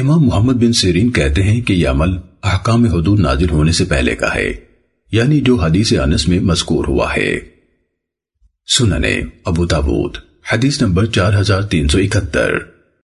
امام محمد بن سیرین کہتے ہیں کہ یہ عمل احکام حدود نازل ہونے سے پہلے کا ہے یعنی جو حدیث انس میں مذکور ہوا ہے۔ سننے، ابو تابوت حدیث نمبر چار ہزار تین سو اکہتر۔